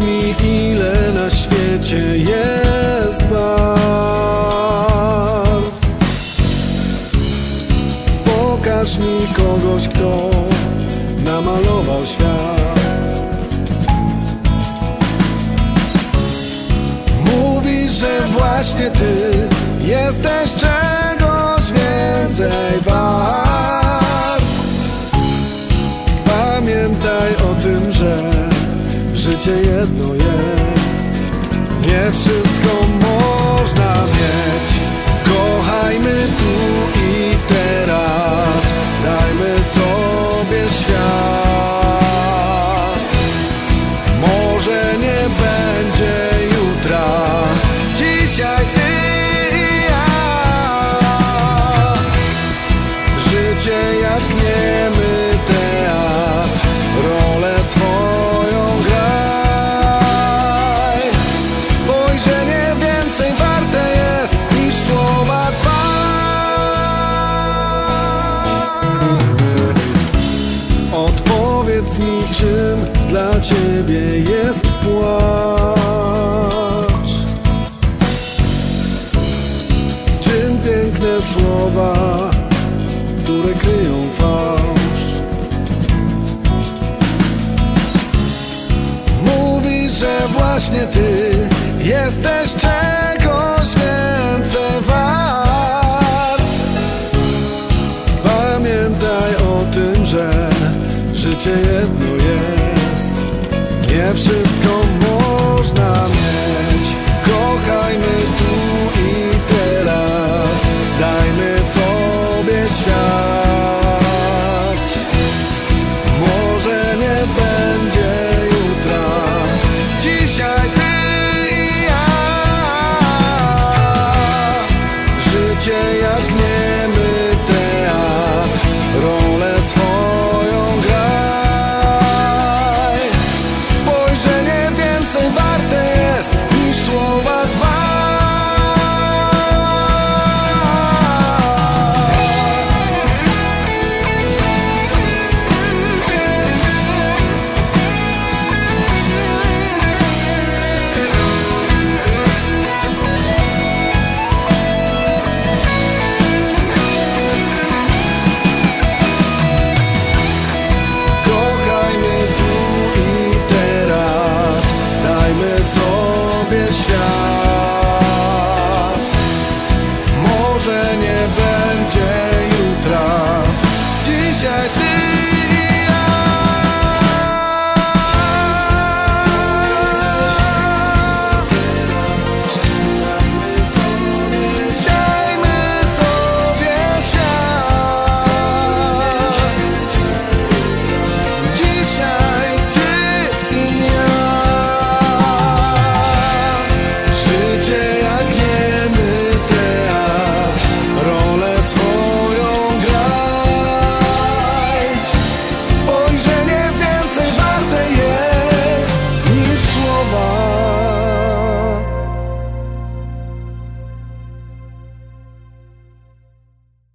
Mi ile na świecie jest barw? Pokaż mi kogoś, kto namalował świat. Mówisz, że właśnie ty jesteś czegoś jedno jest. Nie wszystko czym dla ciebie jest płacz. Czym piękne słowa które kryją fałsz. Mówisz, że właśnie ty jesteś czegoś więcej wart. Pamiętaj o tym, że życie jedno jest Nie wszystko